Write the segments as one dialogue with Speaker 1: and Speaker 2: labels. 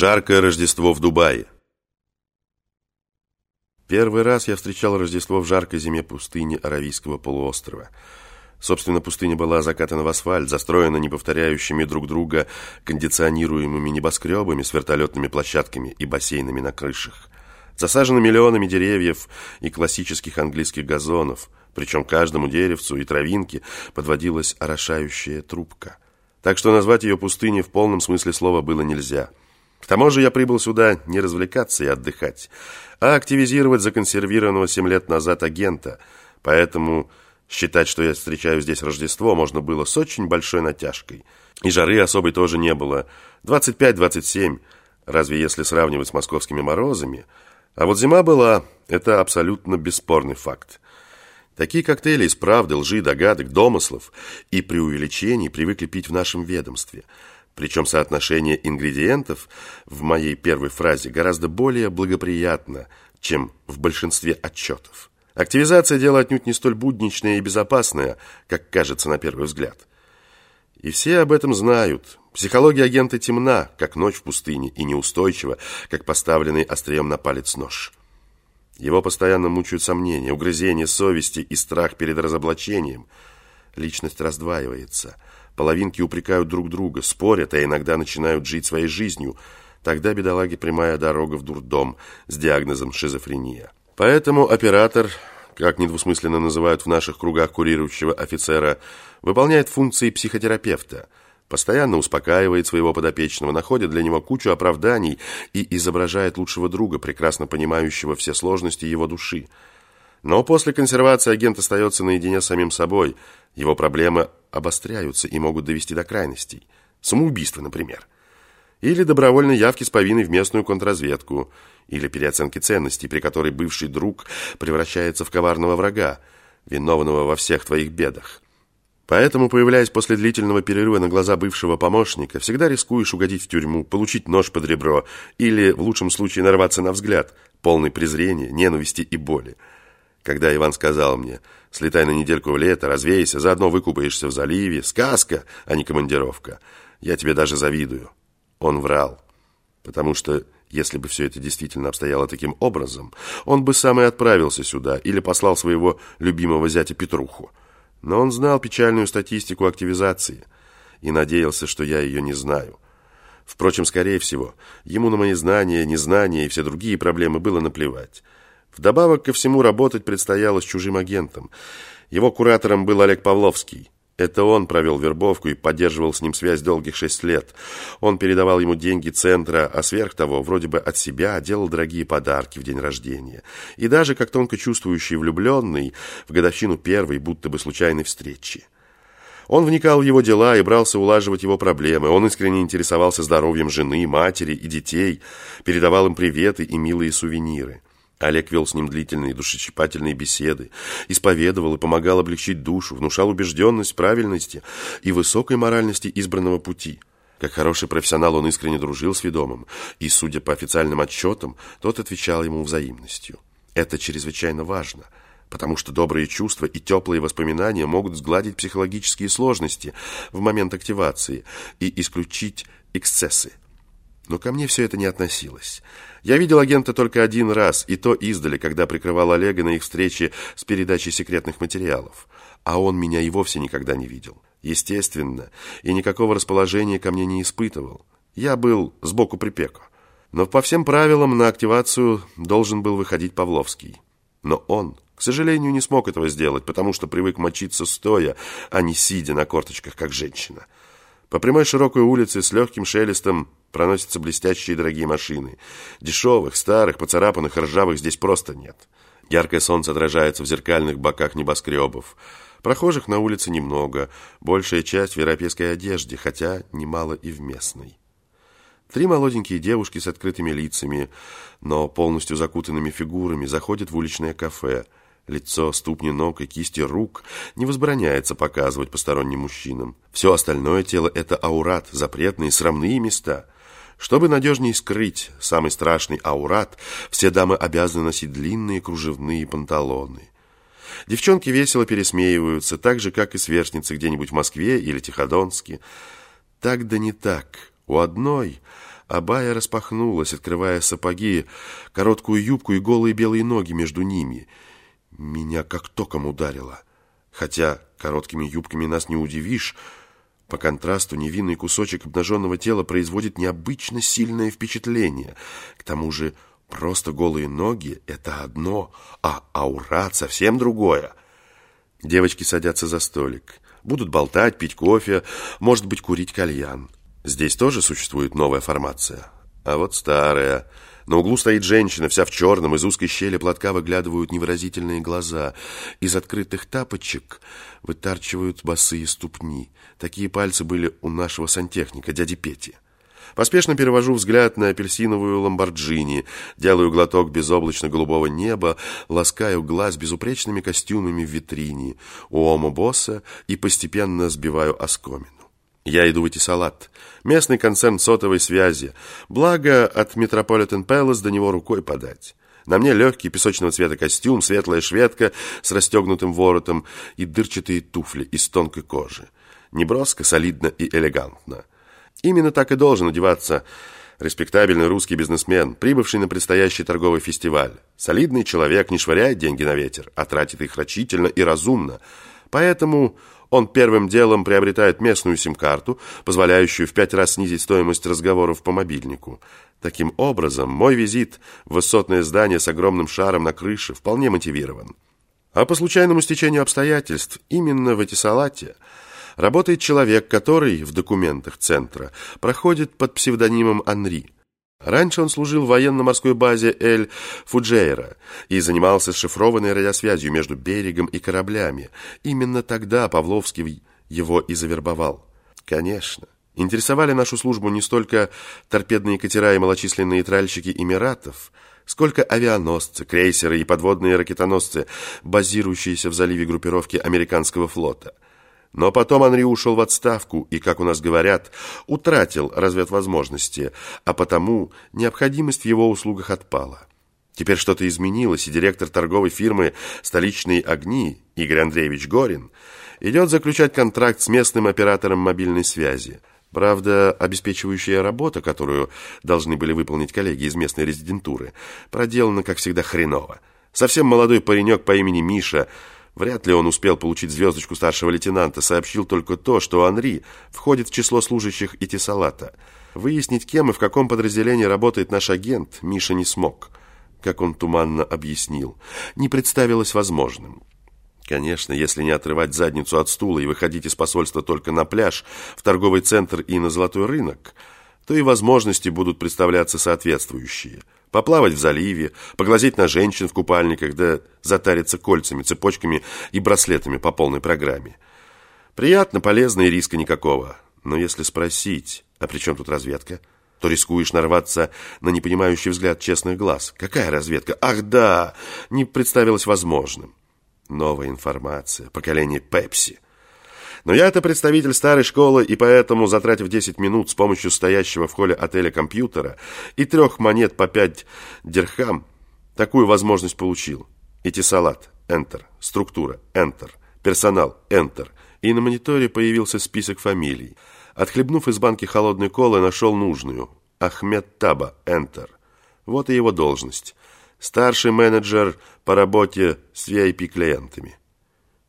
Speaker 1: Жаркое Рождество в Дубае. Первый раз я встречал Рождество в жаркой зиме пустыни Аравийского полуострова. Собственно, пустыня была закатана в асфальт, застроена неповторяющими друг друга кондиционируемыми небоскребами с вертолетными площадками и бассейнами на крышах. Засажена миллионами деревьев и классических английских газонов, причем каждому деревцу и травинке подводилась орошающая трубка. Так что назвать ее пустыней в полном смысле слова было нельзя – тому же я прибыл сюда не развлекаться и отдыхать, а активизировать законсервированного семь лет назад агента. Поэтому считать, что я встречаю здесь Рождество, можно было с очень большой натяжкой. И жары особой тоже не было. 25-27, разве если сравнивать с московскими морозами. А вот зима была, это абсолютно бесспорный факт. Такие коктейли из правды, лжи, догадок, домыслов и преувеличений привыкли пить в нашем ведомстве – причем соотношение ингредиентов в моей первой фразе гораздо более благоприятно, чем в большинстве отчетов. Активизация – дело отнюдь не столь будничное и безопасное, как кажется на первый взгляд. И все об этом знают. Психология агента темна, как ночь в пустыне, и неустойчива, как поставленный острием на палец нож. Его постоянно мучают сомнения, угрызения совести и страх перед разоблачением. Личность раздваивается – Половинки упрекают друг друга, спорят, а иногда начинают жить своей жизнью. Тогда бедолаге прямая дорога в дурдом с диагнозом шизофрения. Поэтому оператор, как недвусмысленно называют в наших кругах курирующего офицера, выполняет функции психотерапевта. Постоянно успокаивает своего подопечного, находит для него кучу оправданий и изображает лучшего друга, прекрасно понимающего все сложности его души. Но после консервации агент остается наедине с самим собой. Его проблемы обостряются и могут довести до крайностей. Самоубийство, например. Или добровольной явки с повинной в местную контрразведку. Или переоценки ценностей, при которой бывший друг превращается в коварного врага, виновного во всех твоих бедах. Поэтому, появляясь после длительного перерыва на глаза бывшего помощника, всегда рискуешь угодить в тюрьму, получить нож под ребро или, в лучшем случае, нарваться на взгляд, полный презрения, ненависти и боли. Когда Иван сказал мне, слетай на недельку в лето, развейся, заодно выкупаешься в заливе, сказка, а не командировка, я тебе даже завидую. Он врал, потому что если бы все это действительно обстояло таким образом, он бы сам и отправился сюда или послал своего любимого зятя Петруху. Но он знал печальную статистику активизации и надеялся, что я ее не знаю. Впрочем, скорее всего, ему на мои знания, незнания и все другие проблемы было наплевать. Вдобавок ко всему работать предстояло с чужим агентом. Его куратором был Олег Павловский. Это он провел вербовку и поддерживал с ним связь долгих шесть лет. Он передавал ему деньги центра, а сверх того, вроде бы от себя, делал дорогие подарки в день рождения. И даже, как тонко чувствующий влюбленный, в годовщину первой, будто бы случайной встречи. Он вникал в его дела и брался улаживать его проблемы. Он искренне интересовался здоровьем жены, матери и детей, передавал им приветы и милые сувениры. Олег вел с ним длительные душещипательные беседы, исповедовал и помогал облегчить душу, внушал убежденность правильности и высокой моральности избранного пути. Как хороший профессионал он искренне дружил с ведомым, и, судя по официальным отчетам, тот отвечал ему взаимностью. Это чрезвычайно важно, потому что добрые чувства и теплые воспоминания могут сгладить психологические сложности в момент активации и исключить эксцессы. Но ко мне все это не относилось. Я видел агента только один раз, и то издали, когда прикрывал Олега на их встрече с передачей секретных материалов. А он меня и вовсе никогда не видел. Естественно, и никакого расположения ко мне не испытывал. Я был сбоку припеку. Но по всем правилам на активацию должен был выходить Павловский. Но он, к сожалению, не смог этого сделать, потому что привык мочиться стоя, а не сидя на корточках, как женщина. По прямой широкой улице с легким шелестом проносятся блестящие дорогие машины. Дешевых, старых, поцарапанных, ржавых здесь просто нет. Яркое солнце отражается в зеркальных боках небоскребов. Прохожих на улице немного, большая часть в европейской одежде, хотя немало и в местной. Три молоденькие девушки с открытыми лицами, но полностью закутанными фигурами заходят в уличное кафе – Лицо, ступни ног и кисти рук не возбраняется показывать посторонним мужчинам. Все остальное тело – это аурат, запретные, срамные места. Чтобы надежнее скрыть самый страшный аурат, все дамы обязаны носить длинные кружевные панталоны. Девчонки весело пересмеиваются, так же, как и сверстницы где-нибудь в Москве или Тиходонске. Так да не так. У одной Абая распахнулась, открывая сапоги, короткую юбку и голые белые ноги между ними. Меня как током ударило. Хотя короткими юбками нас не удивишь, по контрасту невинный кусочек обнаженного тела производит необычно сильное впечатление. К тому же просто голые ноги — это одно, а аурат совсем другое. Девочки садятся за столик. Будут болтать, пить кофе, может быть, курить кальян. Здесь тоже существует новая формация. А вот старая. На углу стоит женщина, вся в черном, из узкой щели платка выглядывают невыразительные глаза. Из открытых тапочек вытарчивают босые ступни. Такие пальцы были у нашего сантехника, дяди Пети. Поспешно перевожу взгляд на апельсиновую ламборджини, делаю глоток безоблачно-голубого неба, ласкаю глаз безупречными костюмами в витрине у омо-босса и постепенно сбиваю оскомину. Я иду в эти салат. Местный концерн сотовой связи. Благо, от Metropolitan Palace до него рукой подать. На мне легкий песочного цвета костюм, светлая шведка с расстегнутым воротом и дырчатые туфли из тонкой кожи. Неброско, солидно и элегантно. Именно так и должен одеваться респектабельный русский бизнесмен, прибывший на предстоящий торговый фестиваль. Солидный человек не швыряет деньги на ветер, а тратит их рачительно и разумно. Поэтому он первым делом приобретает местную сим-карту, позволяющую в пять раз снизить стоимость разговоров по мобильнику. Таким образом, мой визит в высотное здание с огромным шаром на крыше вполне мотивирован. А по случайному стечению обстоятельств, именно в Этисалате работает человек, который в документах центра проходит под псевдонимом Анри – Раньше он служил в военно-морской базе Эль-Фуджейра и занимался шифрованной радиосвязью между берегом и кораблями. Именно тогда Павловский его и завербовал. Конечно, интересовали нашу службу не столько торпедные катера и малочисленные тральщики Эмиратов, сколько авианосцы, крейсеры и подводные ракетоносцы, базирующиеся в заливе группировки американского флота – но потом Анри ушел в отставку и, как у нас говорят, утратил разведвозможности, а потому необходимость в его услугах отпала. Теперь что-то изменилось, и директор торговой фирмы «Столичные огни» Игорь Андреевич Горин идет заключать контракт с местным оператором мобильной связи. Правда, обеспечивающая работа, которую должны были выполнить коллеги из местной резидентуры, проделана, как всегда, хреново. Совсем молодой паренек по имени Миша – Вряд ли он успел получить звездочку старшего лейтенанта, сообщил только то, что Анри входит в число служащих Итисалата. Выяснить, кем и в каком подразделении работает наш агент, Миша не смог. Как он туманно объяснил, не представилось возможным. Конечно, если не отрывать задницу от стула и выходить из посольства только на пляж, в торговый центр и на золотой рынок, то и возможности будут представляться соответствующие – Поплавать в заливе, поглазеть на женщин в купальниках, да затариться кольцами, цепочками и браслетами по полной программе. Приятно, полезно и риска никакого. Но если спросить, а при чем тут разведка, то рискуешь нарваться на непонимающий взгляд честных глаз. Какая разведка? Ах да, не представилось возможным. Новая информация, поколение Пепси – но я-то представитель старой школы, и поэтому, затратив 10 минут с помощью стоящего в холле отеля компьютера и трех монет по 5 дирхам, такую возможность получил. Идти салат, Enter, структура, Enter, персонал, Enter. И на мониторе появился список фамилий. Отхлебнув из банки холодной колы, нашел нужную. Ахмед Таба, Enter. Вот и его должность. Старший менеджер по работе с VIP-клиентами.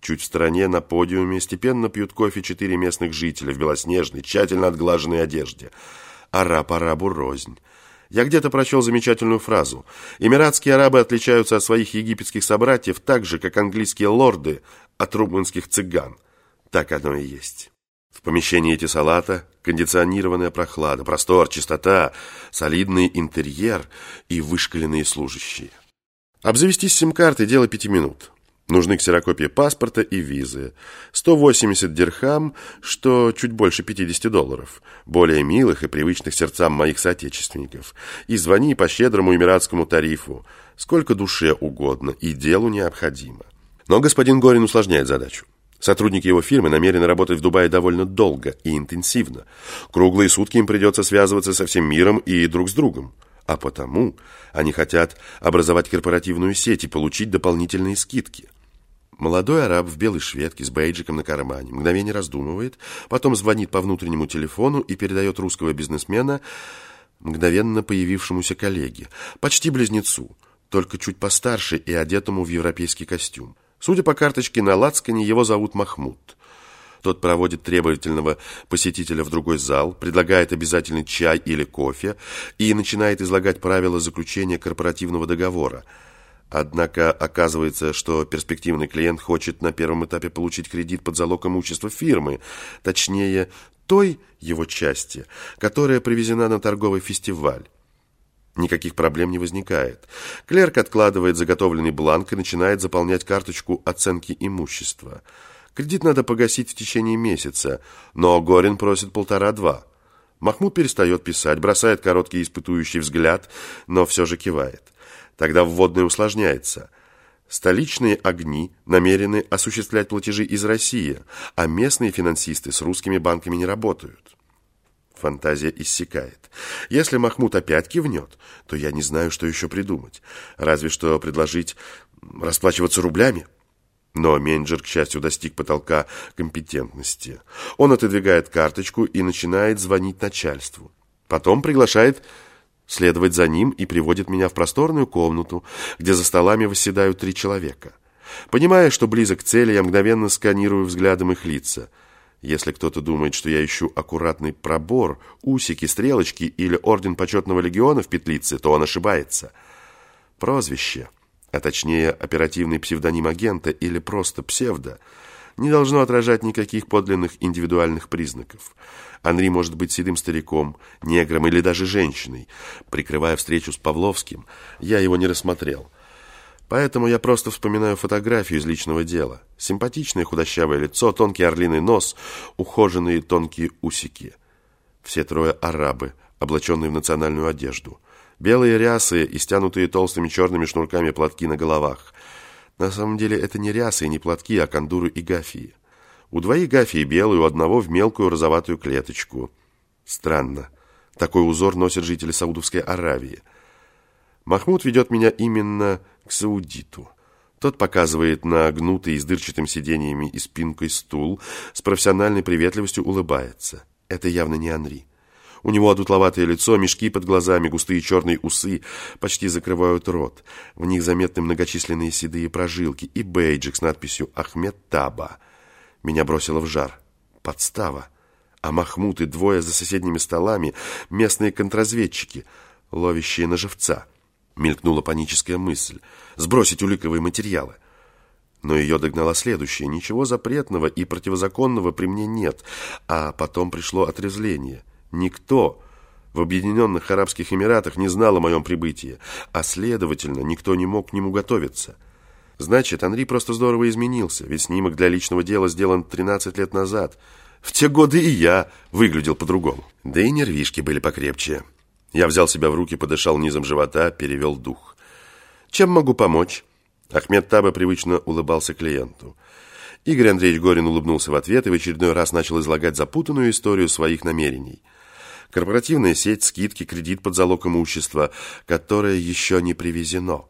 Speaker 1: Чуть в стороне на подиуме степенно пьют кофе четыре местных жителя в белоснежной, тщательно отглаженной одежде. Араб арабу рознь. Я где-то прочел замечательную фразу. Эмиратские арабы отличаются от своих египетских собратьев так же, как английские лорды от румынских цыган. Так оно и есть. В помещении эти салата кондиционированная прохлада, простор, чистота, солидный интерьер и вышкаленные служащие. Обзавестись сим-картой – дело пяти минут. Нужны ксерокопии паспорта и визы. 180 дирхам, что чуть больше 50 долларов. Более милых и привычных сердцам моих соотечественников. И звони по щедрому эмиратскому тарифу. Сколько душе угодно и делу необходимо. Но господин Горин усложняет задачу. Сотрудники его фирмы намерены работать в Дубае довольно долго и интенсивно. Круглые сутки им придется связываться со всем миром и друг с другом. А потому они хотят образовать корпоративную сеть и получить дополнительные скидки – Молодой араб в белой шведке с бейджиком на кармане мгновение раздумывает, потом звонит по внутреннему телефону и передает русского бизнесмена мгновенно появившемуся коллеге, почти близнецу, только чуть постарше и одетому в европейский костюм. Судя по карточке на лацкане, его зовут Махмуд. Тот проводит требовательного посетителя в другой зал, предлагает обязательный чай или кофе и начинает излагать правила заключения корпоративного договора. Однако оказывается, что перспективный клиент хочет на первом этапе получить кредит под залог имущества фирмы, точнее, той его части, которая привезена на торговый фестиваль. Никаких проблем не возникает. Клерк откладывает заготовленный бланк и начинает заполнять карточку оценки имущества. Кредит надо погасить в течение месяца, но Горин просит полтора-два. Махмуд перестает писать, бросает короткий испытующий взгляд, но все же кивает. Тогда вводное усложняется. Столичные огни намерены осуществлять платежи из России, а местные финансисты с русскими банками не работают. Фантазия иссякает. Если Махмуд опять кивнет, то я не знаю, что еще придумать. Разве что предложить расплачиваться рублями. Но менеджер, к счастью, достиг потолка компетентности. Он отодвигает карточку и начинает звонить начальству. Потом приглашает следовать за ним и приводит меня в просторную комнату, где за столами восседают три человека. Понимая, что близок к цели, я мгновенно сканирую взглядом их лица. Если кто-то думает, что я ищу аккуратный пробор, усики, стрелочки или орден почетного легиона в петлице, то он ошибается. Прозвище – а точнее оперативный псевдоним агента или просто псевдо, не должно отражать никаких подлинных индивидуальных признаков. Анри может быть седым стариком, негром или даже женщиной. Прикрывая встречу с Павловским, я его не рассмотрел. Поэтому я просто вспоминаю фотографию из личного дела. Симпатичное худощавое лицо, тонкий орлиный нос, ухоженные тонкие усики. Все трое арабы, облаченные в национальную одежду – Белые рясы и стянутые толстыми черными шнурками платки на головах. На самом деле это не рясы и не платки, а кондуры и гафии. У двоих гафии белые, у одного в мелкую розоватую клеточку. Странно. Такой узор носят жители Саудовской Аравии. Махмуд ведет меня именно к саудиту. Тот показывает на гнутый с дырчатым сиденьями и спинкой стул, с профессиональной приветливостью улыбается. Это явно не Анри. У него одутловатое лицо, мешки под глазами, густые черные усы почти закрывают рот. В них заметны многочисленные седые прожилки и бейджик с надписью «Ахмед Таба». Меня бросило в жар. Подстава. А Махмуд и двое за соседними столами — местные контрразведчики, ловящие на живца. Мелькнула паническая мысль — сбросить уликовые материалы. Но ее догнала следующая. Ничего запретного и противозаконного при мне нет. А потом пришло отрезвление. Никто в Объединенных Арабских Эмиратах не знал о моем прибытии, а, следовательно, никто не мог к нему готовиться. Значит, Анри просто здорово изменился, ведь снимок для личного дела сделан 13 лет назад. В те годы и я выглядел по-другому. Да и нервишки были покрепче. Я взял себя в руки, подышал низом живота, перевел дух. «Чем могу помочь?» Ахмед Таба привычно улыбался клиенту. Игорь Андреевич Горин улыбнулся в ответ и в очередной раз начал излагать запутанную историю своих намерений – корпоративная сеть, скидки, кредит под залог имущества, которое еще не привезено.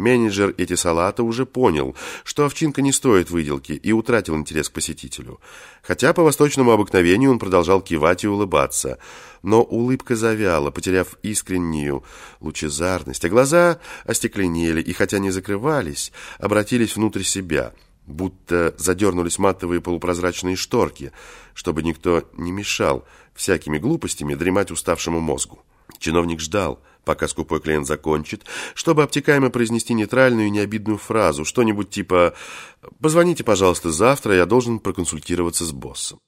Speaker 1: Менеджер эти салата уже понял, что овчинка не стоит выделки и утратил интерес к посетителю. Хотя по восточному обыкновению он продолжал кивать и улыбаться. Но улыбка завяла, потеряв искреннюю лучезарность, а глаза остекленели и, хотя не закрывались, обратились внутрь себя – будто задернулись матовые полупрозрачные шторки, чтобы никто не мешал всякими глупостями дремать уставшему мозгу. Чиновник ждал, пока скупой клиент закончит, чтобы обтекаемо произнести нейтральную и необидную фразу, что-нибудь типа «Позвоните, пожалуйста, завтра, я должен проконсультироваться с боссом».